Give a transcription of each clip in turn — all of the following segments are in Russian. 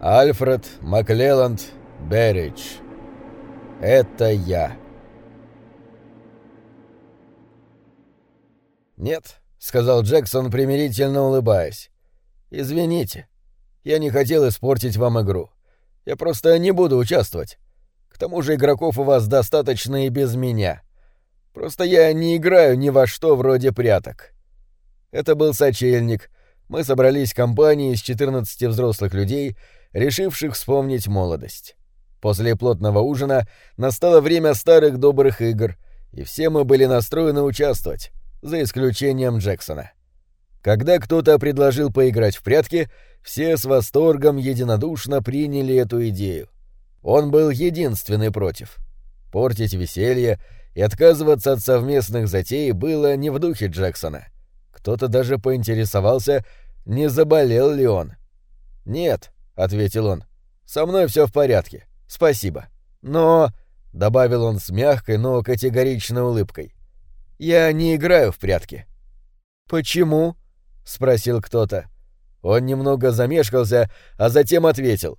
Альфред Маклелланд Берридж. Это я. «Нет», — сказал Джексон, примирительно улыбаясь. «Извините. Я не хотел испортить вам игру. Я просто не буду участвовать. К тому же игроков у вас достаточно и без меня. Просто я не играю ни во что вроде пряток». Это был сочельник. Мы собрались компанией из 14 взрослых людей, решивших вспомнить молодость. После плотного ужина настало время старых добрых игр, и все мы были настроены участвовать за исключением Джексона. Когда кто-то предложил поиграть в прятки, все с восторгом единодушно приняли эту идею. Он был единственный против. Портить веселье и отказываться от совместных затей было не в духе Джексона. Кто-то даже поинтересовался, не заболел ли он. «Нет», — ответил он, — «со мной все в порядке, спасибо. Но...» — добавил он с мягкой, но категоричной улыбкой. Я не играю в прятки. Почему? спросил кто-то. Он немного замешкался, а затем ответил.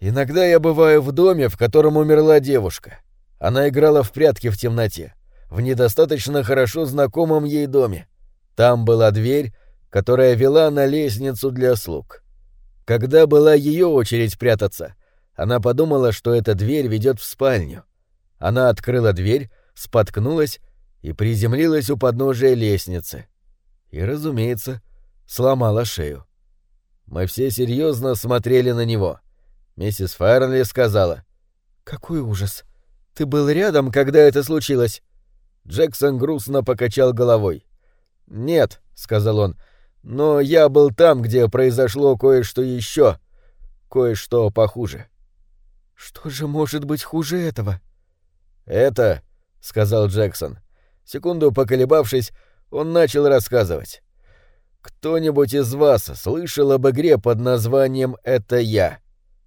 Иногда я бываю в доме, в котором умерла девушка. Она играла в прятки в темноте, в недостаточно хорошо знакомом ей доме. Там была дверь, которая вела на лестницу для слуг. Когда была ее очередь прятаться, она подумала, что эта дверь ведет в спальню. Она открыла дверь, споткнулась и приземлилась у подножия лестницы. И, разумеется, сломала шею. Мы все серьезно смотрели на него. Миссис Фарнли сказала. «Какой ужас! Ты был рядом, когда это случилось?» Джексон грустно покачал головой. «Нет», — сказал он, — «но я был там, где произошло кое-что еще, кое-что похуже». «Что же может быть хуже этого?» «Это», — сказал Джексон, — Секунду поколебавшись, он начал рассказывать. «Кто-нибудь из вас слышал об игре под названием «Это я»?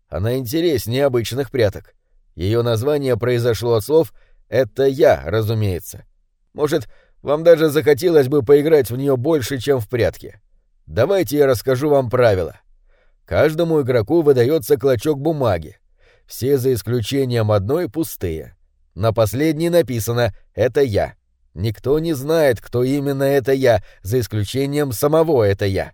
Она интереснее обычных пряток. Ее название произошло от слов «Это я», разумеется. Может, вам даже захотелось бы поиграть в нее больше, чем в прятки. Давайте я расскажу вам правила. Каждому игроку выдается клочок бумаги. Все за исключением одной пустые. На последней написано «Это я». Никто не знает, кто именно это я, за исключением самого это я.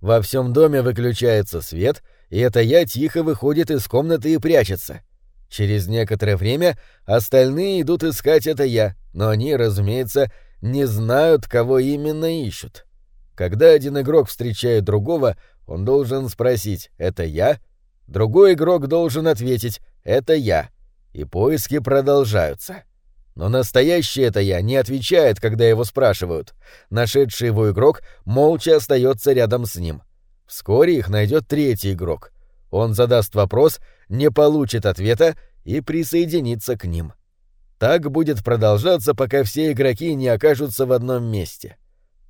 Во всем доме выключается свет, и это я тихо выходит из комнаты и прячется. Через некоторое время остальные идут искать это я, но они, разумеется, не знают, кого именно ищут. Когда один игрок встречает другого, он должен спросить «это я?», другой игрок должен ответить «это я», и поиски продолжаются. Но настоящий это я не отвечает, когда его спрашивают. Нашедший его игрок молча остается рядом с ним. Вскоре их найдет третий игрок. Он задаст вопрос, не получит ответа и присоединится к ним. Так будет продолжаться, пока все игроки не окажутся в одном месте.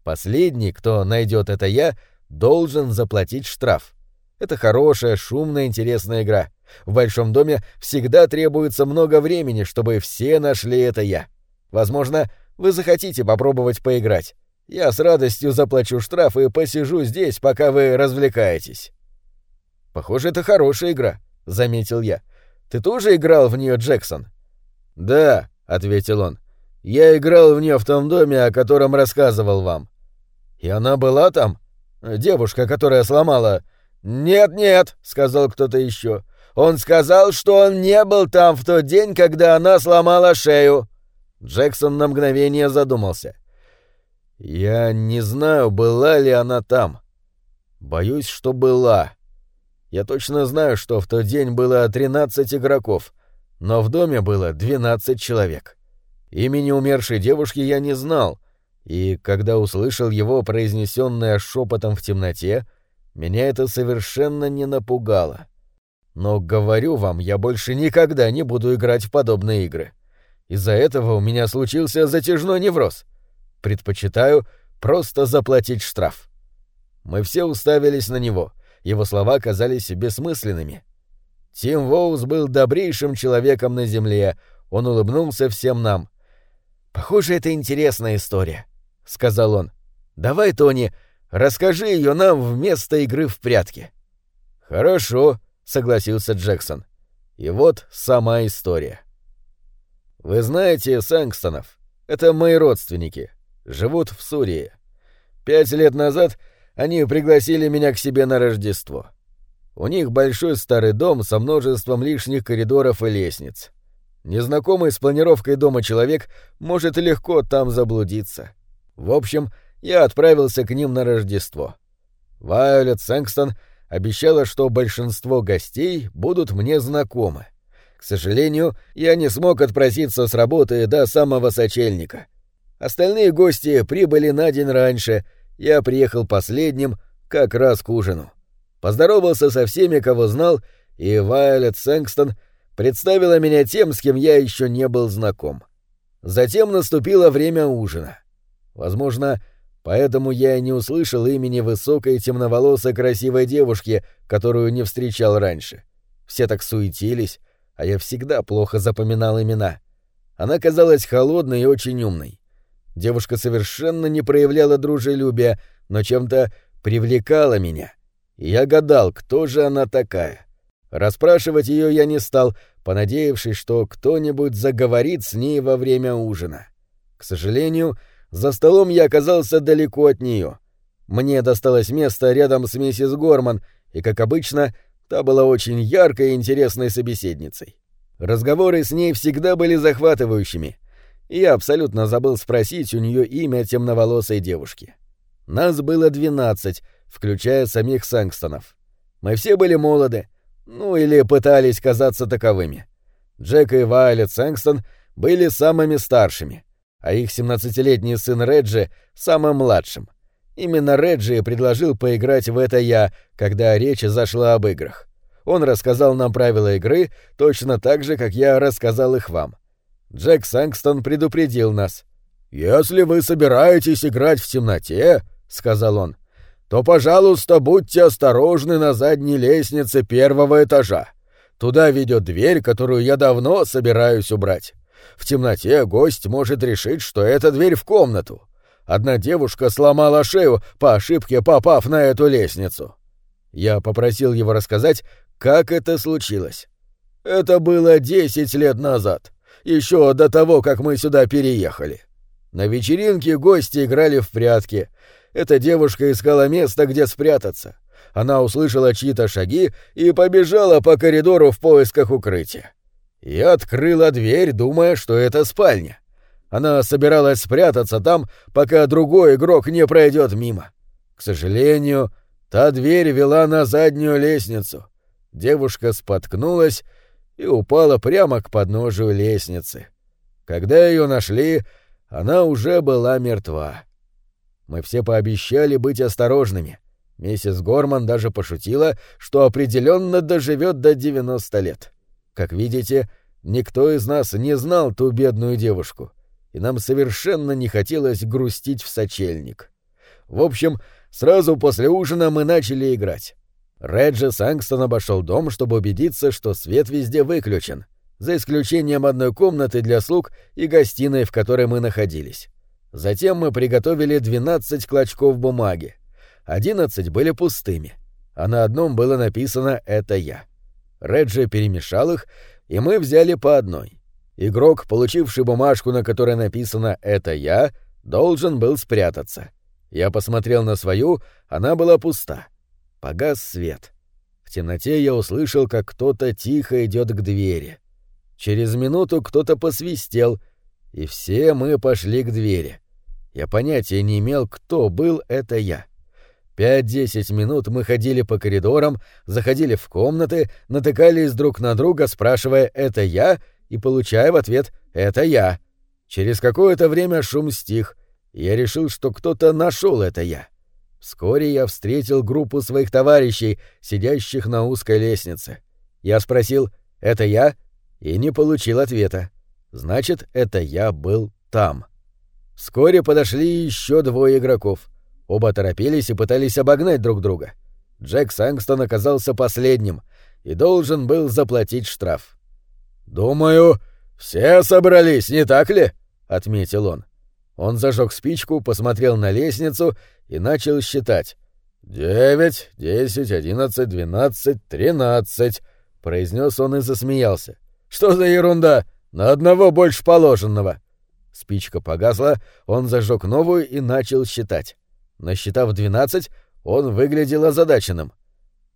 Последний, кто найдет это я, должен заплатить штраф. Это хорошая, шумная, интересная игра. В большом доме всегда требуется много времени, чтобы все нашли это я. Возможно, вы захотите попробовать поиграть. Я с радостью заплачу штраф и посижу здесь, пока вы развлекаетесь. Похоже, это хорошая игра, заметил я. Ты тоже играл в нее, Джексон? Да, ответил он. Я играл в нее в том доме, о котором рассказывал вам. И она была там? Девушка, которая сломала. Нет, нет, сказал кто-то еще. Он сказал, что он не был там в тот день, когда она сломала шею. Джексон на мгновение задумался. Я не знаю, была ли она там. Боюсь, что была. Я точно знаю, что в тот день было 13 игроков, но в доме было 12 человек. Имени умершей девушки я не знал, и когда услышал его произнесенное шепотом в темноте, меня это совершенно не напугало. Но говорю вам, я больше никогда не буду играть в подобные игры. Из-за этого у меня случился затяжной невроз. Предпочитаю просто заплатить штраф. Мы все уставились на него. Его слова казались бессмысленными. Тим Воус был добрейшим человеком на земле. Он улыбнулся всем нам. «Похоже, это интересная история», — сказал он. «Давай, Тони, расскажи ее нам вместо игры в прятки». «Хорошо», согласился Джексон. И вот сама история. Вы знаете Сэнгстонов? Это мои родственники. Живут в Сурии. Пять лет назад они пригласили меня к себе на Рождество. У них большой старый дом со множеством лишних коридоров и лестниц. Незнакомый с планировкой дома человек может легко там заблудиться. В общем, я отправился к ним на Рождество. Вайолет Сэнгстон обещала, что большинство гостей будут мне знакомы. К сожалению, я не смог отпроситься с работы до самого сочельника. Остальные гости прибыли на день раньше, я приехал последним, как раз к ужину. Поздоровался со всеми, кого знал, и Вайолет Сэнгстон представила меня тем, с кем я еще не был знаком. Затем наступило время ужина. Возможно, Поэтому я и не услышал имени высокой темноволосой красивой девушки, которую не встречал раньше. Все так суетились, а я всегда плохо запоминал имена. Она казалась холодной и очень умной. Девушка совершенно не проявляла дружелюбия, но чем-то привлекала меня. Я гадал, кто же она такая. Расспрашивать ее я не стал, понадеявшись, что кто-нибудь заговорит с ней во время ужина. К сожалению, за столом я оказался далеко от нее. Мне досталось место рядом с миссис Горман, и, как обычно, та была очень яркой и интересной собеседницей. Разговоры с ней всегда были захватывающими, и я абсолютно забыл спросить у нее имя темноволосой девушки. Нас было двенадцать, включая самих Сэнгстонов. Мы все были молоды, ну или пытались казаться таковыми. Джек и Вайлет Сэнгстон были самыми старшими а их 17-летний сын Реджи — самым младшим. Именно Реджи предложил поиграть в это я, когда речь зашла об играх. Он рассказал нам правила игры точно так же, как я рассказал их вам. Джек Сэнгстон предупредил нас. «Если вы собираетесь играть в темноте, — сказал он, — то, пожалуйста, будьте осторожны на задней лестнице первого этажа. Туда ведет дверь, которую я давно собираюсь убрать. В темноте гость может решить, что это дверь в комнату. Одна девушка сломала шею, по ошибке попав на эту лестницу. Я попросил его рассказать, как это случилось. Это было десять лет назад, еще до того, как мы сюда переехали. На вечеринке гости играли в прятки. Эта девушка искала место, где спрятаться. Она услышала чьи-то шаги и побежала по коридору в поисках укрытия. Я открыла дверь, думая, что это спальня. Она собиралась спрятаться там, пока другой игрок не пройдет мимо. К сожалению, та дверь вела на заднюю лестницу. Девушка споткнулась и упала прямо к подножию лестницы. Когда ее нашли, она уже была мертва. Мы все пообещали быть осторожными. Миссис Горман даже пошутила, что определенно доживет до 90 лет. Как видите, никто из нас не знал ту бедную девушку, и нам совершенно не хотелось грустить в сочельник. В общем, сразу после ужина мы начали играть. Реджи Сангстон обошел дом, чтобы убедиться, что свет везде выключен, за исключением одной комнаты для слуг и гостиной, в которой мы находились. Затем мы приготовили 12 клочков бумаги. 11 были пустыми, а на одном было написано «Это я». Реджи перемешал их, и мы взяли по одной. Игрок, получивший бумажку, на которой написано «Это я», должен был спрятаться. Я посмотрел на свою, она была пуста. Погас свет. В темноте я услышал, как кто-то тихо идет к двери. Через минуту кто-то посвистел, и все мы пошли к двери. Я понятия не имел, кто был это я. Пять-десять минут мы ходили по коридорам, заходили в комнаты, натыкались друг на друга, спрашивая «это я?» и получая в ответ «это я». Через какое-то время шум стих, я решил, что кто-то нашел это я. Вскоре я встретил группу своих товарищей, сидящих на узкой лестнице. Я спросил «это я?» и не получил ответа. Значит, это я был там. Вскоре подошли еще двое игроков — Оба торопились и пытались обогнать друг друга. Джек Сангстон оказался последним и должен был заплатить штраф. «Думаю, все собрались, не так ли?» — отметил он. Он зажег спичку, посмотрел на лестницу и начал считать. «Девять, десять, одиннадцать, двенадцать, тринадцать», — произнес он и засмеялся. «Что за ерунда? На одного больше положенного». Спичка погасла, он зажег новую и начал считать. Насчитав двенадцать, он выглядел озадаченным.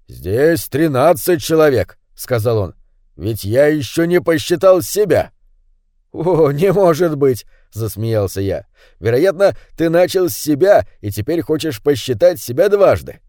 «Здесь тринадцать человек», — сказал он. «Ведь я еще не посчитал себя». «О, не может быть!» — засмеялся я. «Вероятно, ты начал с себя и теперь хочешь посчитать себя дважды».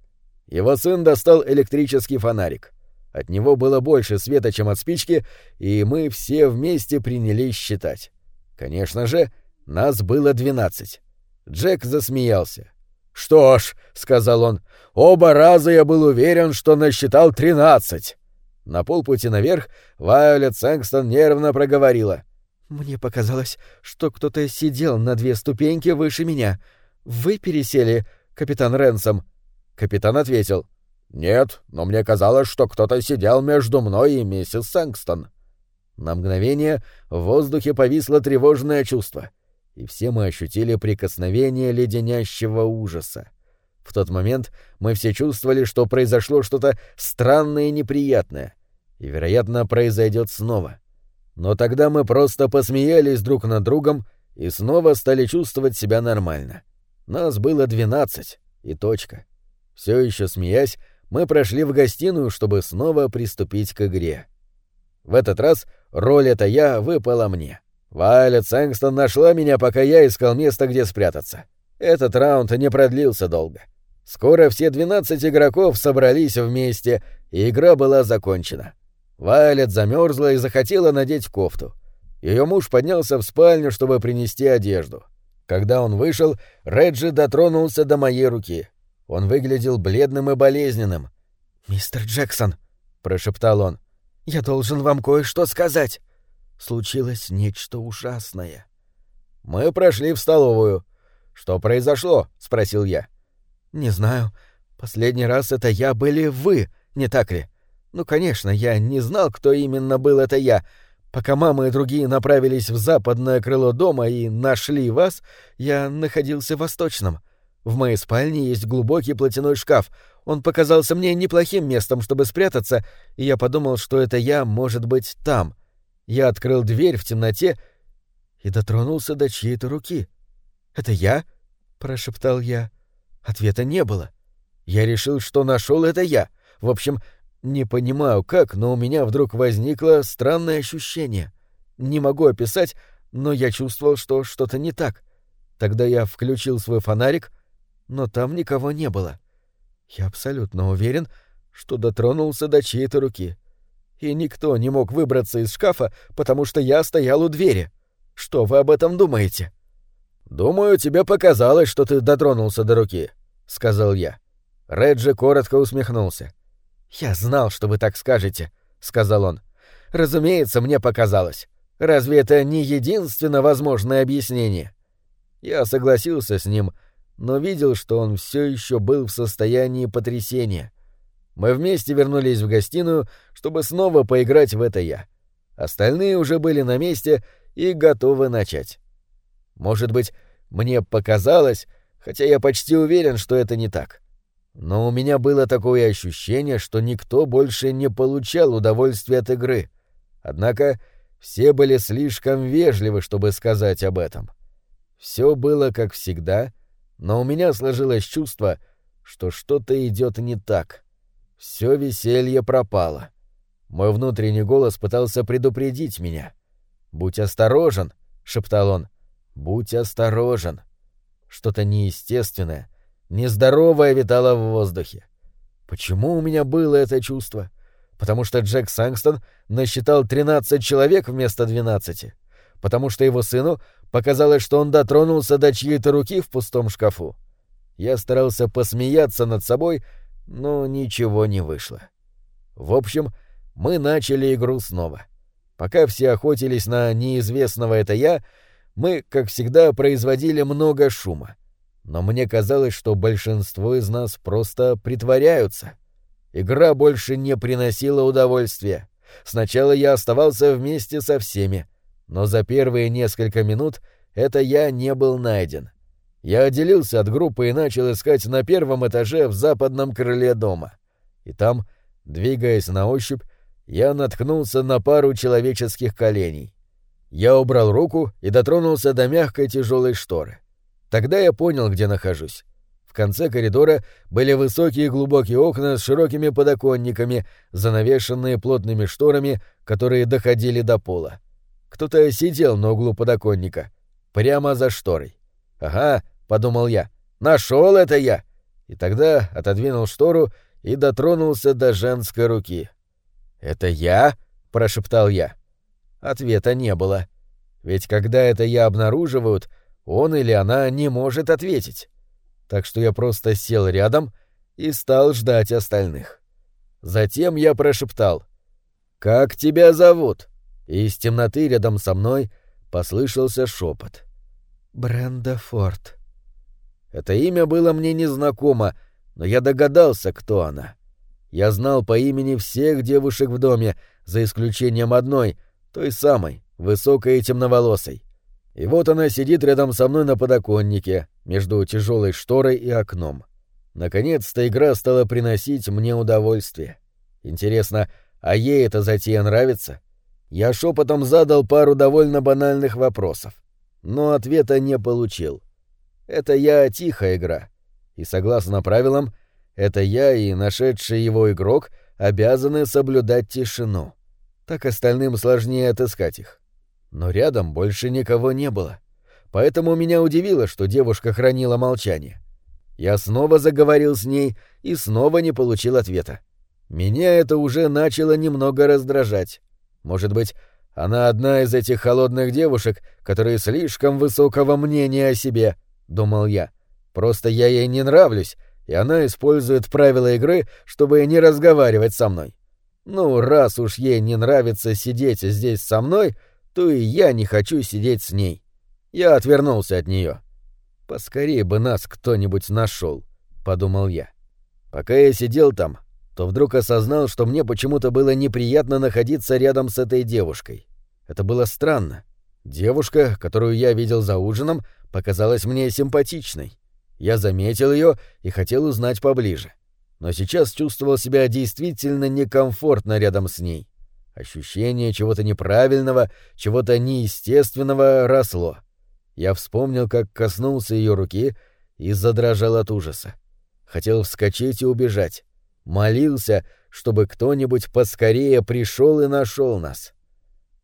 Его сын достал электрический фонарик. От него было больше света, чем от спички, и мы все вместе принялись считать. Конечно же, нас было двенадцать. Джек засмеялся. «Что ж», — сказал он, — «оба раза я был уверен, что насчитал тринадцать». На полпути наверх Вайолет Сэнгстон нервно проговорила — мне показалось, что кто-то сидел на две ступеньки выше меня. Вы пересели, капитан Ренсом. Капитан ответил. Нет, но мне казалось, что кто-то сидел между мной и миссис Сэнгстон. На мгновение в воздухе повисло тревожное чувство, и все мы ощутили прикосновение леденящего ужаса. В тот момент мы все чувствовали, что произошло что-то странное и неприятное, и, вероятно, произойдет снова. Но тогда мы просто посмеялись друг над другом и снова стали чувствовать себя нормально. Нас было двенадцать, и точка. Все еще смеясь, мы прошли в гостиную, чтобы снова приступить к игре. В этот раз роль это я выпала мне. Вайлет Сэнгстон нашла меня, пока я искал место, где спрятаться. Этот раунд не продлился долго. Скоро все двенадцать игроков собрались вместе, и игра была закончена. Вайлет замерзла и захотела надеть кофту. Ее муж поднялся в спальню, чтобы принести одежду. Когда он вышел, Реджи дотронулся до моей руки. Он выглядел бледным и болезненным. «Мистер Джексон», — прошептал он, — «я должен вам кое-что сказать. Случилось нечто ужасное». Мы прошли в столовую. «Что произошло?» — спросил я. «Не знаю. Последний раз это я были вы, не так ли? Ну, конечно, я не знал, кто именно был это я. Пока мама и другие направились в западное крыло дома и нашли вас, я находился в восточном. В моей спальне есть глубокий платяной шкаф. Он показался мне неплохим местом, чтобы спрятаться, и я подумал, что это я, может быть, там. Я открыл дверь в темноте и дотронулся до чьей-то руки. «Это я?» — прошептал я. Ответа не было. Я решил, что нашел это я. В общем, не понимаю как, но у меня вдруг возникло странное ощущение. Не могу описать, но я чувствовал, что что-то не так. Тогда я включил свой фонарик, но там никого не было. Я абсолютно уверен, что дотронулся до чьей-то руки. И никто не мог выбраться из шкафа, потому что я стоял у двери. Что вы об этом думаете? «Думаю, тебе показалось, что ты дотронулся до руки», — сказал я. Реджи коротко усмехнулся. — «Я знал, что вы так скажете», — сказал он. «Разумеется, мне показалось. Разве это не единственно возможное объяснение?» Я согласился с ним, но видел, что он все еще был в состоянии потрясения. Мы вместе вернулись в гостиную, чтобы снова поиграть в это я. Остальные уже были на месте и готовы начать. Может быть, мне показалось, хотя я почти уверен, что это не так. Но у меня было такое ощущение, что никто больше не получал удовольствия от игры. Однако все были слишком вежливы, чтобы сказать об этом. Все было как всегда, но у меня сложилось чувство, что что-то идет не так. Все веселье пропало. Мой внутренний голос пытался предупредить меня. «Будь осторожен», — шептал он, — «будь осторожен». Что-то неестественное, нездоровая витала в воздухе. Почему у меня было это чувство? Потому что Джек Сангстон насчитал 13 человек вместо 12. Потому что его сыну показалось, что он дотронулся до чьей-то руки в пустом шкафу. Я старался посмеяться над собой, но ничего не вышло. В общем, мы начали игру снова. Пока все охотились на неизвестного это я, мы, как всегда, производили много шума но мне казалось, что большинство из нас просто притворяются. Игра больше не приносила удовольствия. Сначала я оставался вместе со всеми, но за первые несколько минут это я не был найден. Я отделился от группы и начал искать на первом этаже в западном крыле дома. И там, двигаясь на ощупь, я наткнулся на пару человеческих коленей. Я убрал руку и дотронулся до мягкой тяжелой шторы. Тогда я понял, где нахожусь. В конце коридора были высокие глубокие окна с широкими подоконниками, занавешенные плотными шторами, которые доходили до пола. Кто-то сидел на углу подоконника, прямо за шторой. «Ага», — подумал я, — «нашел это я!» И тогда отодвинул штору и дотронулся до женской руки. «Это я?» — прошептал я. Ответа не было. Ведь когда это я обнаруживают, он или она не может ответить. Так что я просто сел рядом и стал ждать остальных. Затем я прошептал «Как тебя зовут?» И из темноты рядом со мной послышался шепот. «Бренда Форд». Это имя было мне незнакомо, но я догадался, кто она. Я знал по имени всех девушек в доме, за исключением одной, той самой, высокой и темноволосой. И вот она сидит рядом со мной на подоконнике, между тяжелой шторой и окном. Наконец-то игра стала приносить мне удовольствие. Интересно, а ей эта затея нравится? Я шепотом задал пару довольно банальных вопросов, но ответа не получил. Это я тихая игра. И согласно правилам, это я и нашедший его игрок обязаны соблюдать тишину. Так остальным сложнее отыскать их. Но рядом больше никого не было. Поэтому меня удивило, что девушка хранила молчание. Я снова заговорил с ней и снова не получил ответа. Меня это уже начало немного раздражать. Может быть, она одна из этих холодных девушек, которые слишком высокого мнения о себе, — думал я. Просто я ей не нравлюсь, и она использует правила игры, чтобы не разговаривать со мной. Ну, раз уж ей не нравится сидеть здесь со мной, то и я не хочу сидеть с ней. Я отвернулся от нее. Поскорее бы нас кто-нибудь нашел, подумал я. Пока я сидел там, то вдруг осознал, что мне почему-то было неприятно находиться рядом с этой девушкой. Это было странно. Девушка, которую я видел за ужином, показалась мне симпатичной. Я заметил ее и хотел узнать поближе. Но сейчас чувствовал себя действительно некомфортно рядом с ней. Ощущение чего-то неправильного, чего-то неестественного росло. Я вспомнил, как коснулся ее руки и задрожал от ужаса. Хотел вскочить и убежать. Молился, чтобы кто-нибудь поскорее пришел и нашел нас.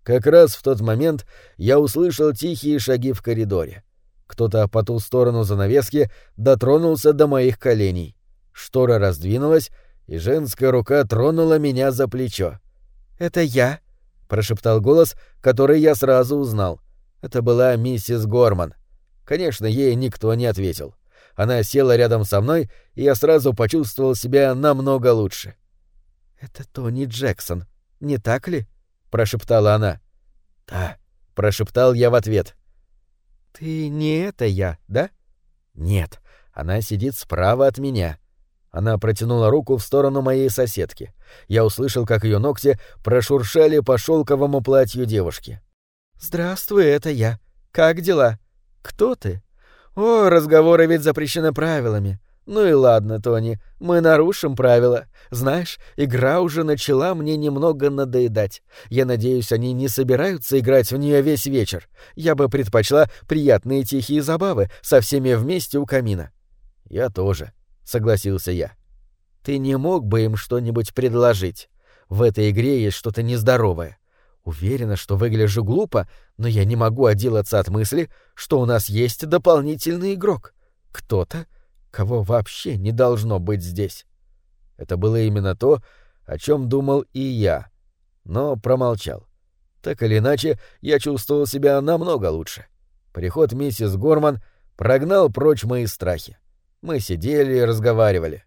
Как раз в тот момент я услышал тихие шаги в коридоре. Кто-то по ту сторону занавески дотронулся до моих коленей. Штора раздвинулась, и женская рука тронула меня за плечо. «Это я», — прошептал голос, который я сразу узнал. Это была миссис Горман. Конечно, ей никто не ответил. Она села рядом со мной, и я сразу почувствовал себя намного лучше. «Это Тони Джексон, не так ли?» — прошептала она. «Да», — прошептал я в ответ. «Ты не это я, да?» «Нет, она сидит справа от меня». Она протянула руку в сторону моей соседки. Я услышал, как ее ногти прошуршали по шелковому платью девушки. «Здравствуй, это я. Как дела? Кто ты?» «О, разговоры ведь запрещены правилами. «Ну и ладно, Тони, мы нарушим правила. Знаешь, игра уже начала мне немного надоедать. Я надеюсь, они не собираются играть в нее весь вечер. Я бы предпочла приятные тихие забавы со всеми вместе у камина». «Я тоже», — согласился я. «Ты не мог бы им что-нибудь предложить? В этой игре есть что-то нездоровое. Уверена, что выгляжу глупо, но я не могу отделаться от мысли, что у нас есть дополнительный игрок. Кто-то, кого вообще не должно быть здесь. Это было именно то, о чем думал и я, но промолчал. Так или иначе, я чувствовал себя намного лучше. Приход миссис Горман прогнал прочь мои страхи. Мы сидели и разговаривали.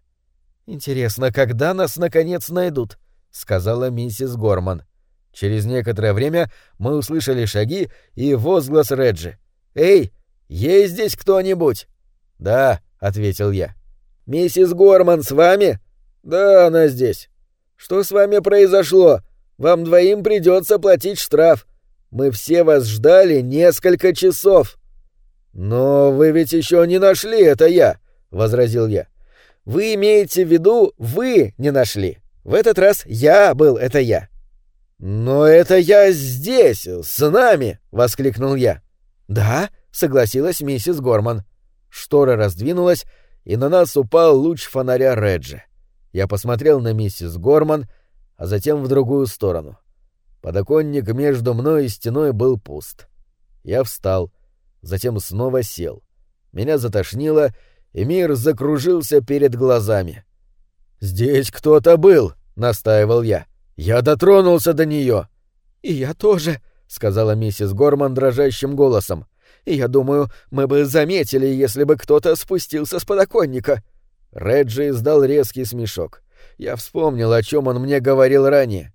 «Интересно, когда нас, наконец, найдут?» — сказала миссис Горман. Через некоторое время мы услышали шаги и возглас Реджи. «Эй, есть здесь кто-нибудь?» «Да», ответил я. «Миссис Горман с вами?» «Да, она здесь». «Что с вами произошло? Вам двоим придется платить штраф. Мы все вас ждали несколько часов». «Но вы ведь еще не нашли это я, возразил я. Вы имеете в виду, вы не нашли. В этот раз я был это я. Но это я здесь, с нами, воскликнул я. Да, согласилась миссис Горман. Штора раздвинулась, и на нас упал луч фонаря Реджи. Я посмотрел на миссис Горман, а затем в другую сторону. Подоконник между мной и стеной был пуст. Я встал, затем снова сел. Меня затошнило, и мир закружился перед глазами. «Здесь кто-то был», — настаивал я. «Я дотронулся до нее». «И я тоже», — сказала миссис Горман дрожащим голосом. «И я думаю, мы бы заметили, если бы кто-то спустился с подоконника». Реджи издал резкий смешок. Я вспомнил, о чем он мне говорил ранее.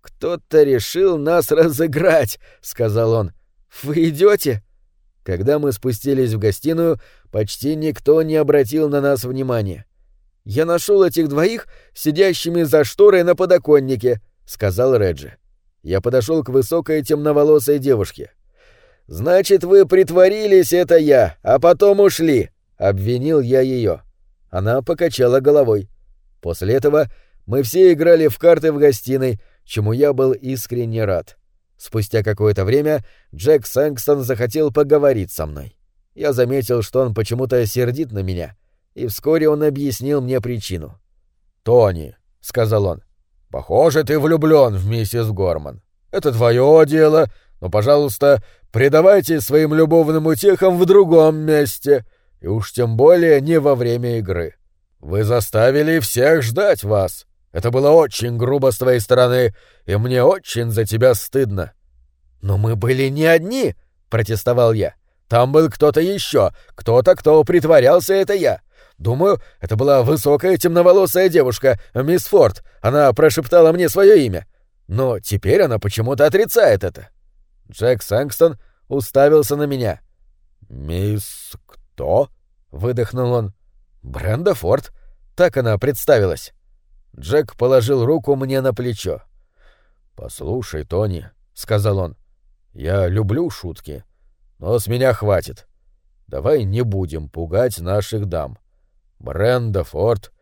«Кто-то решил нас разыграть», — сказал он. «Вы идете?» Когда мы спустились в гостиную, почти никто не обратил на нас внимания. «Я нашел этих двоих сидящими за шторой на подоконнике», — сказал Реджи. Я подошел к высокой темноволосой девушке. «Значит, вы притворились, это я, а потом ушли», — обвинил я ее. Она покачала головой. После этого мы все играли в карты в гостиной, чему я был искренне рад. Спустя какое-то время Джек Сэнкстон захотел поговорить со мной. Я заметил, что он почему-то сердит на меня, и вскоре он объяснил мне причину. «Тони», — сказал он, — «похоже, ты влюблен в миссис Горман. Это твое дело, но, пожалуйста, предавайте своим любовным утехам в другом месте, и уж тем более не во время игры. Вы заставили всех ждать вас. Это было очень грубо с твоей стороны, и мне очень за тебя стыдно. Но мы были не одни, протестовал я. Там был кто-то еще, кто-то, кто притворялся, это я. Думаю, это была высокая темноволосая девушка, мисс Форд. Она прошептала мне свое имя. Но теперь она почему-то отрицает это. Джек Сангстон уставился на меня. «Мисс кто?» — выдохнул он. «Бренда Форд». Так она представилась. Джек положил руку мне на плечо. «Послушай, Тони», — сказал он, — «я люблю шутки, но с меня хватит. Давай не будем пугать наших дам. Бренда Форд,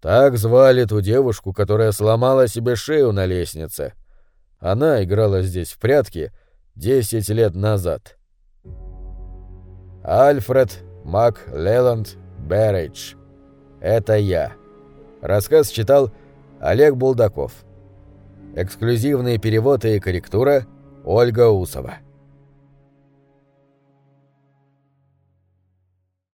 так звали ту девушку, которая сломала себе шею на лестнице. Она играла здесь в прятки десять лет назад». Альфред Мак Леланд Берридж. Это я. Рассказ читал Олег Булдаков. Эксклюзивный перевод и корректура Ольга Усова.